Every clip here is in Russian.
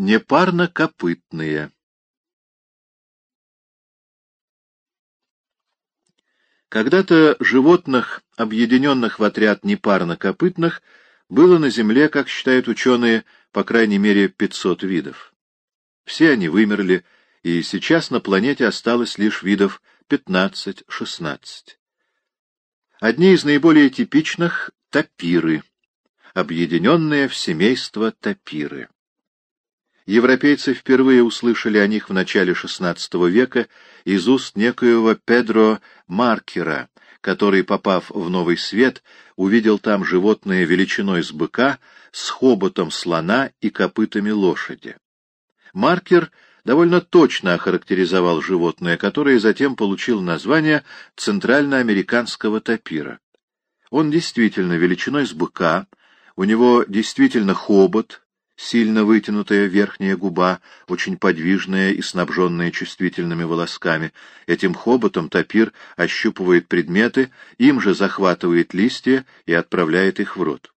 Непарнокопытные Когда-то животных, объединенных в отряд непарнокопытных, было на Земле, как считают ученые, по крайней мере 500 видов. Все они вымерли, и сейчас на планете осталось лишь видов 15-16. Одни из наиболее типичных — тапиры, объединенные в семейство тапиры. Европейцы впервые услышали о них в начале XVI века из уст некоего Педро Маркера, который, попав в Новый Свет, увидел там животное величиной с быка, с хоботом слона и копытами лошади. Маркер довольно точно охарактеризовал животное, которое затем получило название центральноамериканского тапира. Он действительно величиной с быка, у него действительно хобот, сильно вытянутая верхняя губа, очень подвижная и снабженная чувствительными волосками. Этим хоботом тапир ощупывает предметы, им же захватывает листья и отправляет их в рот.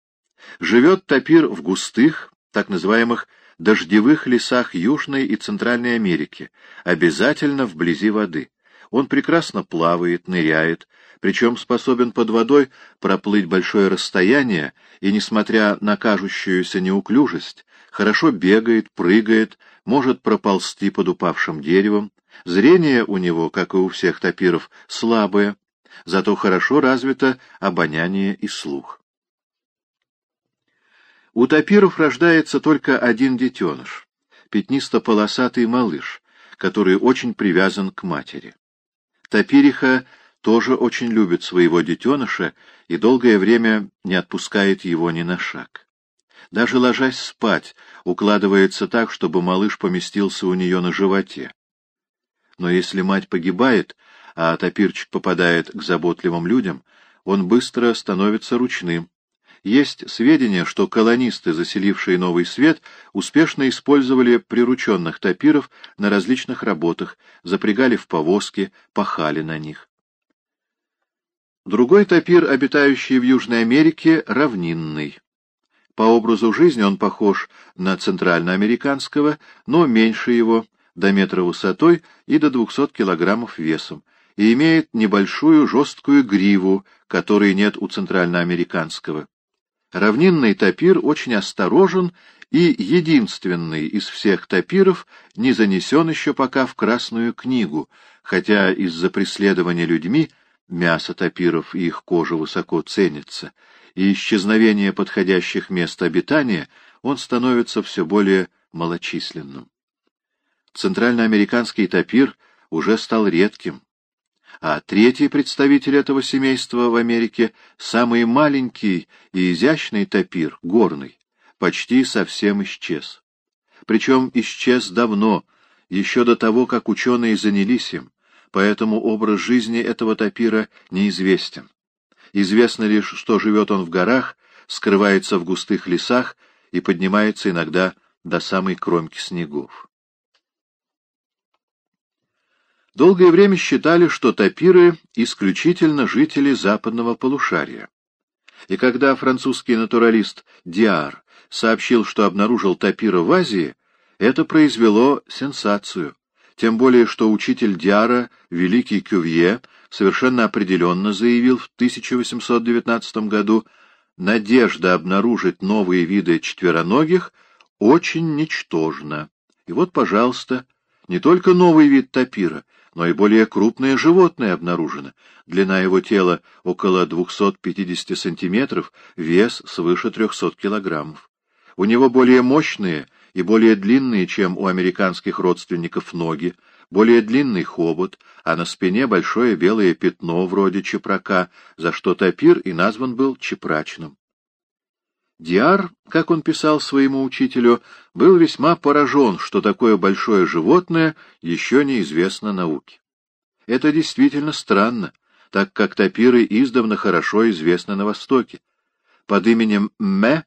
Живет тапир в густых, так называемых дождевых лесах Южной и Центральной Америки, обязательно вблизи воды. Он прекрасно плавает, ныряет, причем способен под водой проплыть большое расстояние и, несмотря на кажущуюся неуклюжесть, хорошо бегает, прыгает, может проползти под упавшим деревом. Зрение у него, как и у всех тапиров, слабое, зато хорошо развито обоняние и слух. У тапиров рождается только один детеныш, пятнисто-полосатый малыш, который очень привязан к матери. Тапириха тоже очень любит своего детеныша и долгое время не отпускает его ни на шаг. Даже ложась спать, укладывается так, чтобы малыш поместился у нее на животе. Но если мать погибает, а топирчик попадает к заботливым людям, он быстро становится ручным. Есть сведения, что колонисты, заселившие Новый Свет, успешно использовали прирученных топиров на различных работах, запрягали в повозки, пахали на них. Другой топир, обитающий в Южной Америке, равнинный. По образу жизни он похож на центральноамериканского, но меньше его, до метра высотой и до 200 килограммов весом, и имеет небольшую жесткую гриву, которой нет у центральноамериканского. Равнинный тапир очень осторожен и единственный из всех тапиров не занесен еще пока в Красную книгу, хотя из-за преследования людьми мясо тапиров и их кожа высоко ценится, и исчезновения подходящих мест обитания, он становится все более малочисленным. Центральноамериканский тапир уже стал редким, а третий представитель этого семейства в Америке, самый маленький и изящный тапир, горный, почти совсем исчез. Причем исчез давно, еще до того, как ученые занялись им, поэтому образ жизни этого тапира неизвестен. Известно лишь, что живет он в горах, скрывается в густых лесах и поднимается иногда до самой кромки снегов. Долгое время считали, что тапиры исключительно жители западного полушария. И когда французский натуралист Диар сообщил, что обнаружил тапира в Азии, это произвело сенсацию. Тем более, что учитель Диара, великий Кювье, совершенно определенно заявил в 1819 году, надежда обнаружить новые виды четвероногих очень ничтожна. И вот, пожалуйста, не только новый вид тапира, но и более крупное животное обнаружено. Длина его тела около 250 сантиметров, вес свыше 300 килограммов. У него более мощные и более длинные, чем у американских родственников, ноги, более длинный хобот, а на спине большое белое пятно вроде чепрака, за что тапир и назван был чепрачным. Диар, как он писал своему учителю, был весьма поражен, что такое большое животное еще неизвестно науке. Это действительно странно, так как тапиры издавна хорошо известны на Востоке. Под именем Ме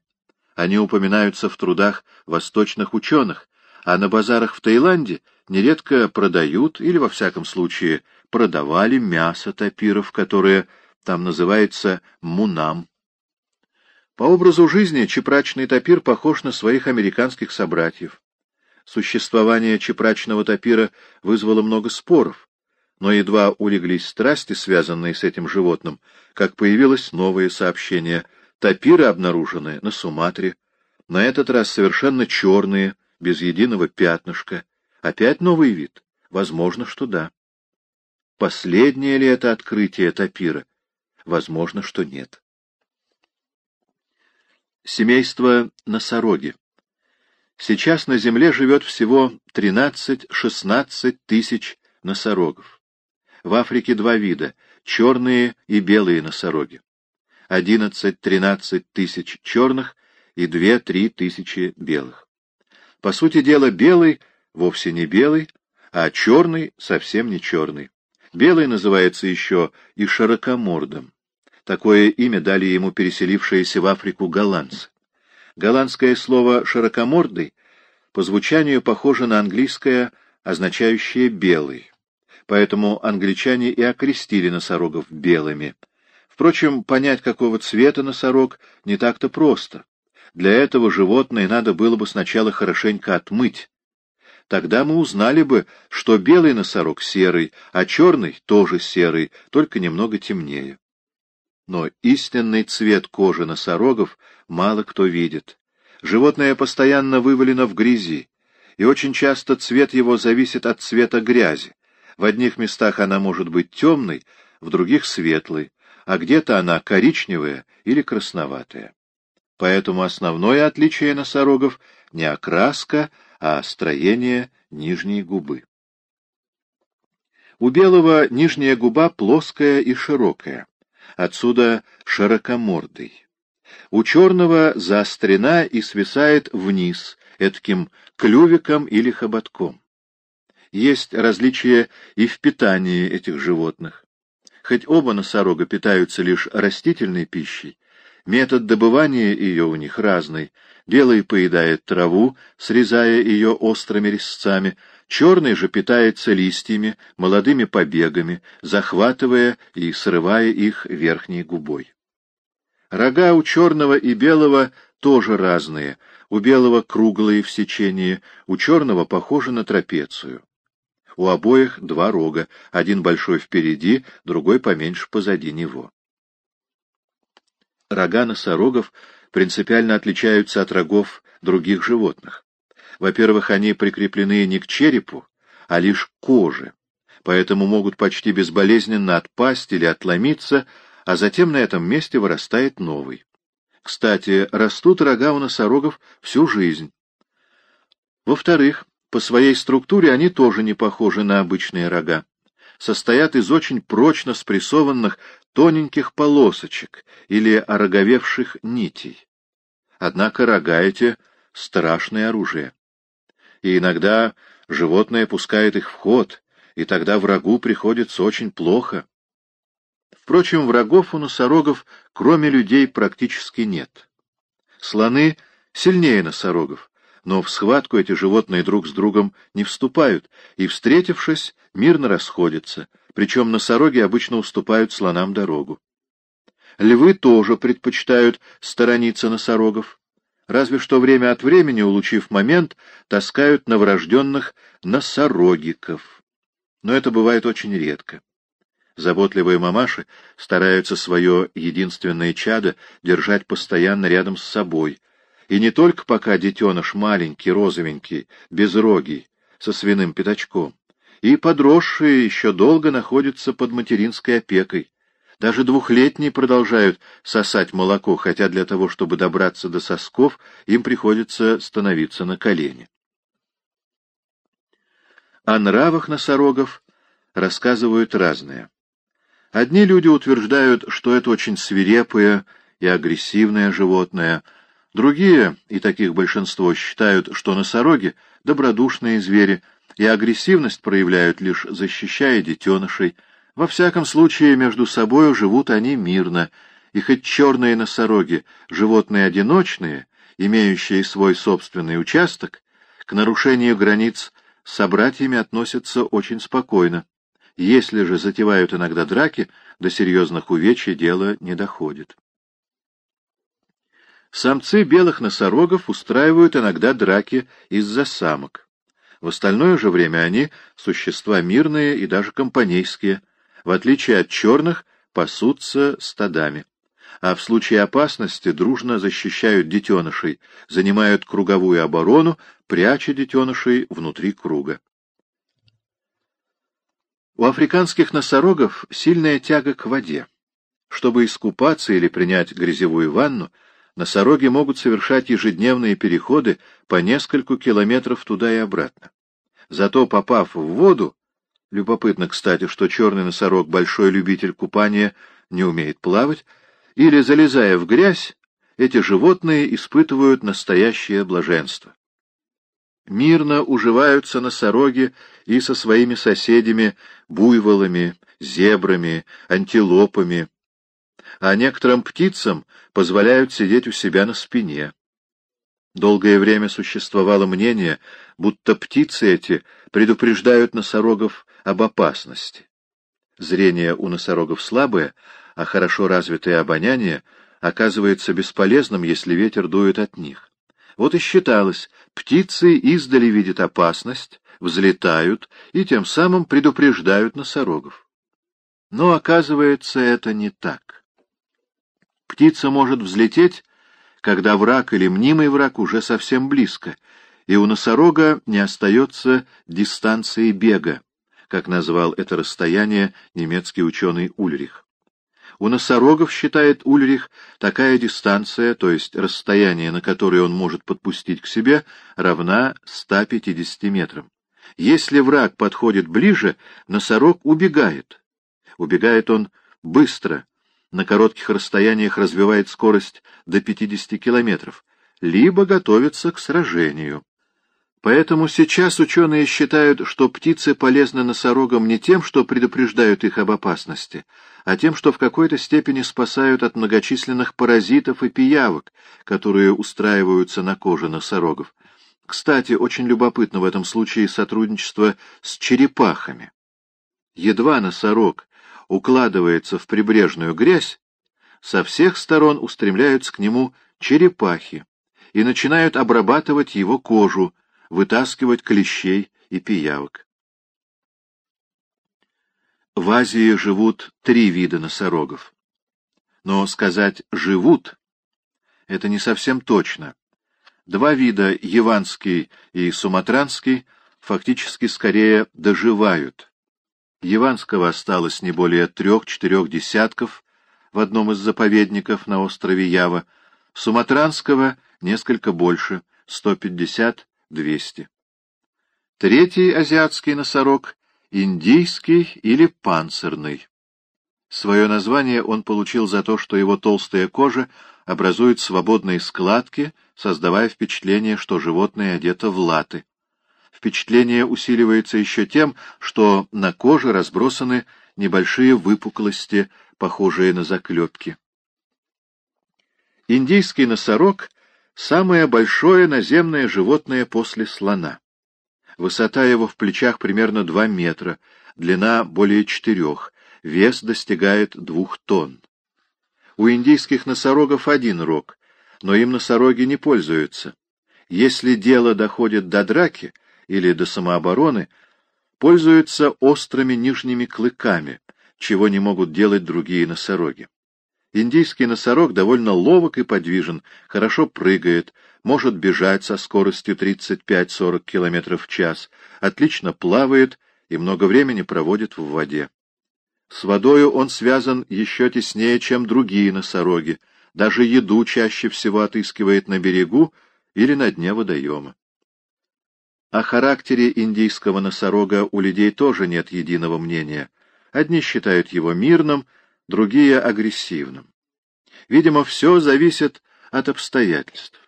они упоминаются в трудах восточных ученых, а на базарах в Таиланде нередко продают, или во всяком случае продавали мясо тапиров, которое там называется мунам. По образу жизни чепрачный тапир похож на своих американских собратьев. Существование чепрачного тапира вызвало много споров, но едва улеглись страсти, связанные с этим животным, как появилось новое сообщение. Тапиры обнаружены на Суматре, на этот раз совершенно черные, без единого пятнышка. Опять новый вид? Возможно, что да. Последнее ли это открытие тапира? Возможно, что нет. Семейство носороги. Сейчас на Земле живет всего 13-16 тысяч носорогов. В Африке два вида — черные и белые носороги. 11-13 тысяч черных и 2-3 тысячи белых. По сути дела, белый вовсе не белый, а черный совсем не черный. Белый называется еще и широкомордом. Такое имя дали ему переселившиеся в Африку голландцы. Голландское слово «широкомордый» по звучанию похоже на английское, означающее «белый». Поэтому англичане и окрестили носорогов белыми. Впрочем, понять, какого цвета носорог, не так-то просто. Для этого животное надо было бы сначала хорошенько отмыть. Тогда мы узнали бы, что белый носорог серый, а черный тоже серый, только немного темнее. Но истинный цвет кожи носорогов мало кто видит. Животное постоянно вывалено в грязи, и очень часто цвет его зависит от цвета грязи. В одних местах она может быть темной, в других — светлой, а где-то она коричневая или красноватая. Поэтому основное отличие носорогов — не окраска, а строение нижней губы. У белого нижняя губа плоская и широкая, отсюда широкомордый. У черного заострена и свисает вниз, этким клювиком или хоботком. Есть различия и в питании этих животных. Хоть оба носорога питаются лишь растительной пищей, метод добывания ее у них разный. Белый поедает траву, срезая ее острыми резцами, черный же питается листьями, молодыми побегами, захватывая и срывая их верхней губой. Рога у черного и белого тоже разные, у белого круглые в сечении, у черного похожи на трапецию. У обоих два рога, один большой впереди, другой поменьше позади него. Рога носорогов принципиально отличаются от рогов других животных. Во-первых, они прикреплены не к черепу, а лишь к коже, поэтому могут почти безболезненно отпасть или отломиться, а затем на этом месте вырастает новый. Кстати, растут рога у носорогов всю жизнь. Во-вторых, по своей структуре они тоже не похожи на обычные рога. Состоят из очень прочно спрессованных тоненьких полосочек или ороговевших нитей. Однако рога эти — страшное оружие. И иногда животное пускает их в ход, и тогда врагу приходится очень плохо. Впрочем, врагов у носорогов, кроме людей, практически нет. Слоны сильнее носорогов, но в схватку эти животные друг с другом не вступают, и, встретившись, мирно расходятся, причем носороги обычно уступают слонам дорогу. Львы тоже предпочитают сторониться носорогов, разве что время от времени, улучив момент, таскают новорожденных носорогиков. Но это бывает очень редко. Заботливые мамаши стараются свое единственное чадо держать постоянно рядом с собой — и не только пока детеныш маленький, розовенький, безрогий, со свиным пятачком. И подросшие еще долго находятся под материнской опекой. Даже двухлетние продолжают сосать молоко, хотя для того, чтобы добраться до сосков, им приходится становиться на колени. О нравах носорогов рассказывают разные. Одни люди утверждают, что это очень свирепое и агрессивное животное — Другие, и таких большинство, считают, что носороги — добродушные звери, и агрессивность проявляют лишь защищая детенышей. Во всяком случае, между собою живут они мирно, и хоть черные носороги — животные одиночные, имеющие свой собственный участок, к нарушению границ с собратьями относятся очень спокойно. Если же затевают иногда драки, до серьезных увечий дело не доходит. Самцы белых носорогов устраивают иногда драки из-за самок. В остальное же время они — существа мирные и даже компанейские. В отличие от черных, пасутся стадами. А в случае опасности дружно защищают детенышей, занимают круговую оборону, пряча детенышей внутри круга. У африканских носорогов сильная тяга к воде. Чтобы искупаться или принять грязевую ванну, носороги могут совершать ежедневные переходы по нескольку километров туда и обратно. Зато, попав в воду, любопытно, кстати, что черный носорог, большой любитель купания, не умеет плавать, или, залезая в грязь, эти животные испытывают настоящее блаженство. Мирно уживаются носороги и со своими соседями, буйволами, зебрами, антилопами, а некоторым птицам позволяют сидеть у себя на спине. Долгое время существовало мнение, будто птицы эти предупреждают носорогов об опасности. Зрение у носорогов слабое, а хорошо развитое обоняние оказывается бесполезным, если ветер дует от них. Вот и считалось, птицы издали видят опасность, взлетают и тем самым предупреждают носорогов. Но оказывается, это не так. Птица может взлететь, когда враг или мнимый враг уже совсем близко, и у носорога не остается дистанции бега, как назвал это расстояние немецкий ученый Ульрих. У носорогов, считает Ульрих, такая дистанция, то есть расстояние, на которое он может подпустить к себе, равна 150 метрам. Если враг подходит ближе, носорог убегает. Убегает он быстро, на коротких расстояниях развивает скорость до 50 километров, либо готовится к сражению. Поэтому сейчас ученые считают, что птицы полезны носорогам не тем, что предупреждают их об опасности, а тем, что в какой-то степени спасают от многочисленных паразитов и пиявок, которые устраиваются на коже носорогов. Кстати, очень любопытно в этом случае сотрудничество с черепахами. Едва носорог укладывается в прибрежную грязь, со всех сторон устремляются к нему черепахи и начинают обрабатывать его кожу, вытаскивать клещей и пиявок. В Азии живут три вида носорогов. Но сказать «живут» — это не совсем точно. Два вида, яванский и суматранский, фактически скорее доживают. Яванского осталось не более трех-четырех десятков в одном из заповедников на острове Ява, суматранского несколько больше, 150-200. Третий азиатский носорог — индийский или панцирный. Свое название он получил за то, что его толстая кожа образует свободные складки, создавая впечатление, что животное одето в латы. Впечатление усиливается еще тем, что на коже разбросаны небольшие выпуклости, похожие на заклепки. Индийский носорог — самое большое наземное животное после слона. Высота его в плечах примерно 2 метра, длина более 4, вес достигает 2 тонн. У индийских носорогов один рог, но им носороги не пользуются. Если дело доходит до драки, или до самообороны, пользуются острыми нижними клыками, чего не могут делать другие носороги. Индийский носорог довольно ловок и подвижен, хорошо прыгает, может бежать со скоростью 35-40 км в час, отлично плавает и много времени проводит в воде. С водою он связан еще теснее, чем другие носороги, даже еду чаще всего отыскивает на берегу или на дне водоема. О характере индийского носорога у людей тоже нет единого мнения. Одни считают его мирным, другие — агрессивным. Видимо, все зависит от обстоятельств.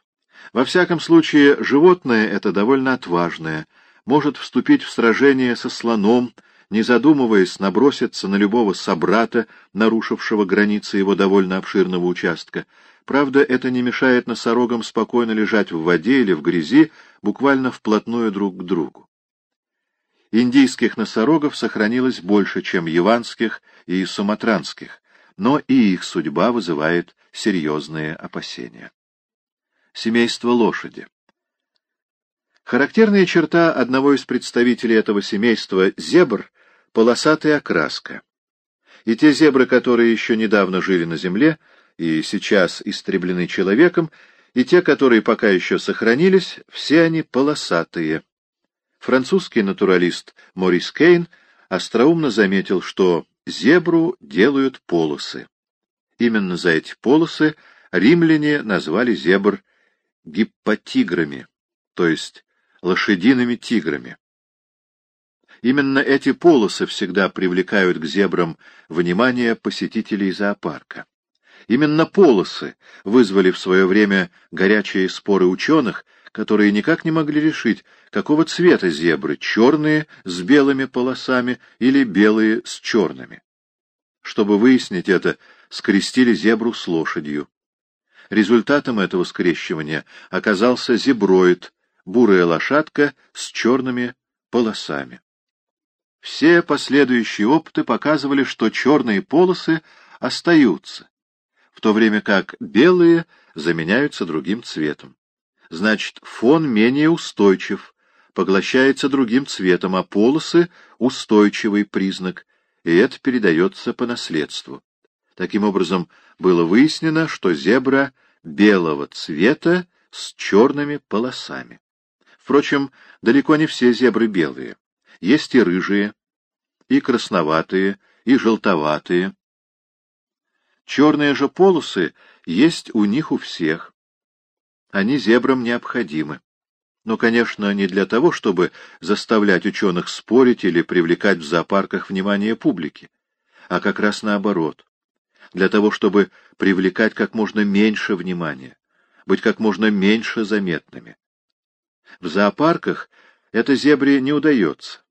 Во всяком случае, животное это довольно отважное, может вступить в сражение со слоном, не задумываясь, наброситься на любого собрата, нарушившего границы его довольно обширного участка, Правда, это не мешает носорогам спокойно лежать в воде или в грязи, буквально вплотную друг к другу. Индийских носорогов сохранилось больше, чем яванских и суматранских, но и их судьба вызывает серьезные опасения. Семейство лошади. Характерная черта одного из представителей этого семейства — зебр — полосатая окраска. И те зебры, которые еще недавно жили на земле и сейчас истреблены человеком, и те, которые пока еще сохранились, все они полосатые. Французский натуралист Морис Кейн остроумно заметил, что зебру делают полосы. Именно за эти полосы римляне назвали зебр гиппотиграми, то есть лошадиными тиграми. Именно эти полосы всегда привлекают к зебрам внимание посетителей зоопарка. Именно полосы вызвали в свое время горячие споры ученых, которые никак не могли решить, какого цвета зебры — черные с белыми полосами или белые с черными. Чтобы выяснить это, скрестили зебру с лошадью. Результатом этого скрещивания оказался зеброид, бурая лошадка с черными полосами. Все последующие опыты показывали, что черные полосы остаются, в то время как белые заменяются другим цветом. Значит, фон менее устойчив, поглощается другим цветом, а полосы — устойчивый признак, и это передается по наследству. Таким образом, было выяснено, что зебра белого цвета с черными полосами. Впрочем, далеко не все зебры белые. Есть и рыжие, и красноватые, и желтоватые. Черные же полосы есть у них у всех. Они зебрам необходимы. Но, конечно, не для того, чтобы заставлять ученых спорить или привлекать в зоопарках внимание публики, а как раз наоборот. Для того, чтобы привлекать как можно меньше внимания, быть как можно меньше заметными. В зоопарках это зебре не удается,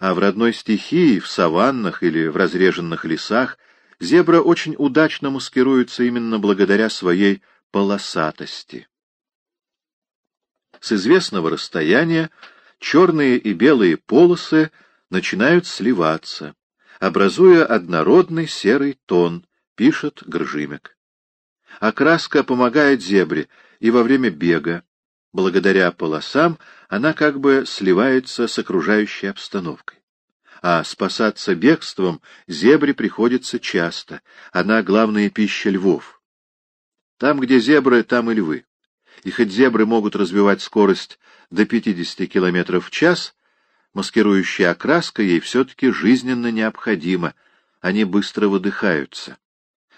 а в родной стихии, в саваннах или в разреженных лесах зебра очень удачно маскируется именно благодаря своей полосатости. С известного расстояния черные и белые полосы начинают сливаться, образуя однородный серый тон, пишет Гржимек. Окраска помогает зебре и во время бега. Благодаря полосам она как бы сливается с окружающей обстановкой. А спасаться бегством зебре приходится часто. Она главная пища львов. Там, где зебры, там и львы. И хоть зебры могут развивать скорость до 50 км в час, маскирующая окраска ей все-таки жизненно необходима, они быстро выдыхаются.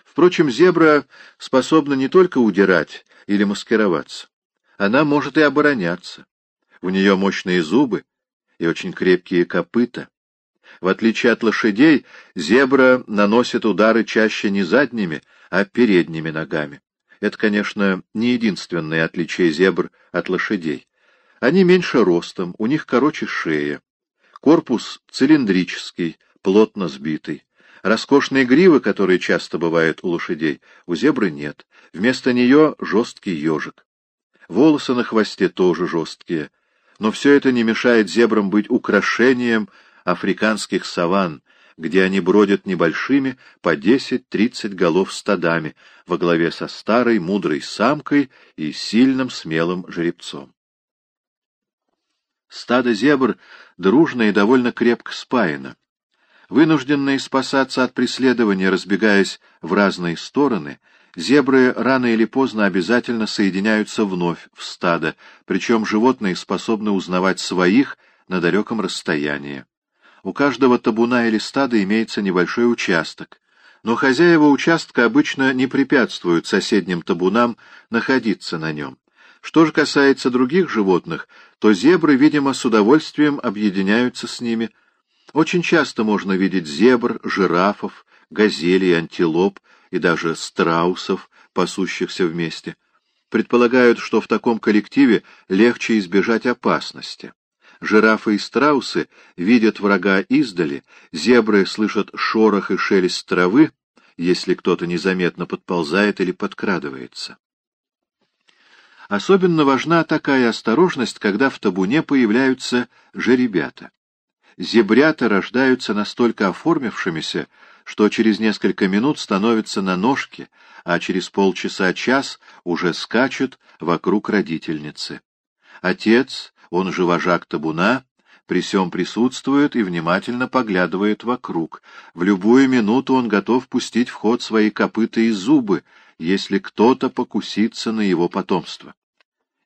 Впрочем, зебра способна не только удирать или маскироваться. Она может и обороняться. У нее мощные зубы и очень крепкие копыта. В отличие от лошадей, зебра наносит удары чаще не задними, а передними ногами. Это, конечно, не единственное отличие зебр от лошадей. Они меньше ростом, у них короче шея. Корпус цилиндрический, плотно сбитый. Роскошной гривы, которая часто бывает у лошадей, у зебры нет. Вместо нее жесткий ежик. Волосы на хвосте тоже жесткие. Но все это не мешает зебрам быть украшением африканских саванн, где они бродят небольшими по 10-30 голов стадами, во главе со старой мудрой самкой и сильным смелым жеребцом. Стадо зебр дружно и довольно крепко спаяно. Вынужденные спасаться от преследования, разбегаясь в разные стороны, зебры рано или поздно обязательно соединяются вновь в стадо, причем животные способны узнавать своих на далеком расстоянии. У каждого табуна или стада имеется небольшой участок, но хозяева участка обычно не препятствуют соседним табунам находиться на нем. Что же касается других животных, то зебры, видимо, с удовольствием объединяются с ними – очень часто можно видеть зебр, жирафов, газелей, антилоп и даже страусов, пасущихся вместе. Предполагают, что в таком коллективе легче избежать опасности. Жирафы и страусы видят врага издали, зебры слышат шорох и шелест травы, если кто-то незаметно подползает или подкрадывается. Особенно важна такая осторожность, когда в табуне появляются жеребята зебрята рождаются настолько оформившимися, что через несколько минут становятся на ножки, а через полчаса-час уже скачут вокруг родительницы. Отец, он же вожак табуна, при всем присутствует и внимательно поглядывает вокруг. В любую минуту он готов пустить в ход свои копыта и зубы, если кто-то покусится на его потомство.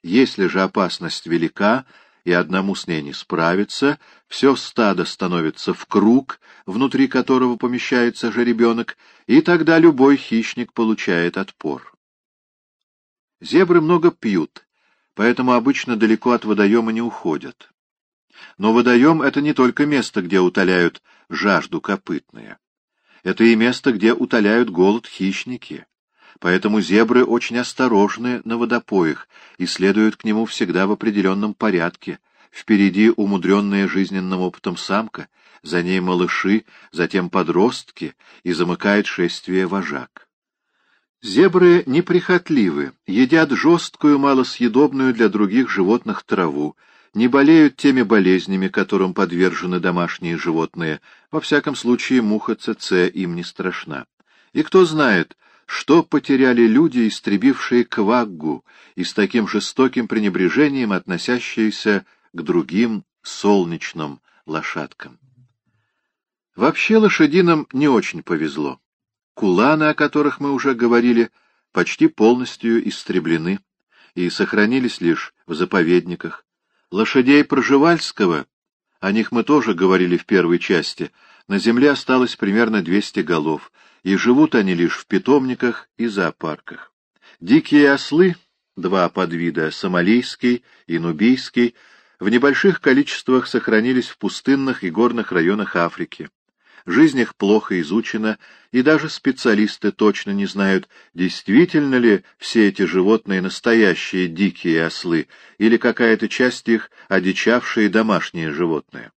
Если же опасность велика, и одному с ней не справиться, все стадо становится в круг, внутри которого помещается жеребенок, и тогда любой хищник получает отпор. Зебры много пьют, поэтому обычно далеко от водоема не уходят. Но водоем — это не только место, где утоляют жажду копытные. Это и место, где утоляют голод хищники. Поэтому зебры очень осторожны на водопоях и следуют к нему всегда в определенном порядке. Впереди умудренная жизненным опытом самка, за ней малыши, затем подростки, и замыкает шествие вожак. Зебры неприхотливы, едят жесткую, малосъедобную для других животных траву, не болеют теми болезнями, которым подвержены домашние животные, во всяком случае муха ЦЦ им не страшна. И кто знает, что потеряли люди, истребившие кваггу, и с таким жестоким пренебрежением относящиеся к другим солнечным лошадкам. Вообще лошадинам не очень повезло. Куланы, о которых мы уже говорили, почти полностью истреблены и сохранились лишь в заповедниках. Лошадей Проживальского, о них мы тоже говорили в первой части, на земле осталось примерно 200 голов, и живут они лишь в питомниках и зоопарках. Дикие ослы, два подвида, сомалийский и нубийский, в небольших количествах сохранились в пустынных и горных районах Африки. Жизнь их плохо изучена, и даже специалисты точно не знают, действительно ли все эти животные настоящие дикие ослы, или какая-то часть их одичавшие домашние животные.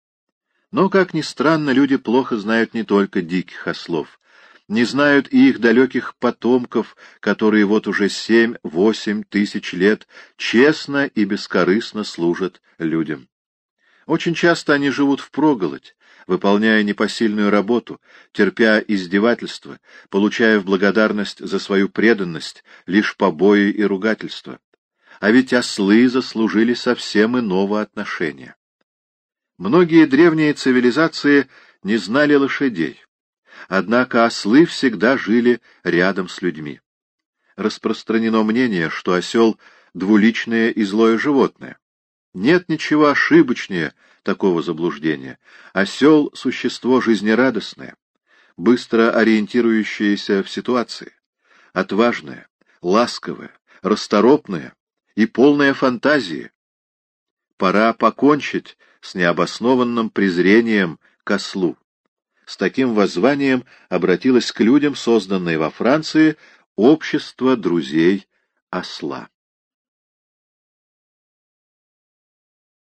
Но, как ни странно, люди плохо знают не только диких ослов не знают и их далеких потомков, которые вот уже семь-восемь тысяч лет честно и бескорыстно служат людям. Очень часто они живут впроголодь, выполняя непосильную работу, терпя издевательства, получая в благодарность за свою преданность лишь побои и ругательства. А ведь ослы заслужили совсем иного отношения. Многие древние цивилизации не знали лошадей. Однако ослы всегда жили рядом с людьми. Распространено мнение, что осел — двуличное и злое животное. Нет ничего ошибочнее такого заблуждения. Осел — существо жизнерадостное, быстро ориентирующееся в ситуации, отважное, ласковое, расторопное и полное фантазии. Пора покончить с необоснованным презрением к ослу с таким воззванием обратилась к людям, созданное во Франции общество друзей осла.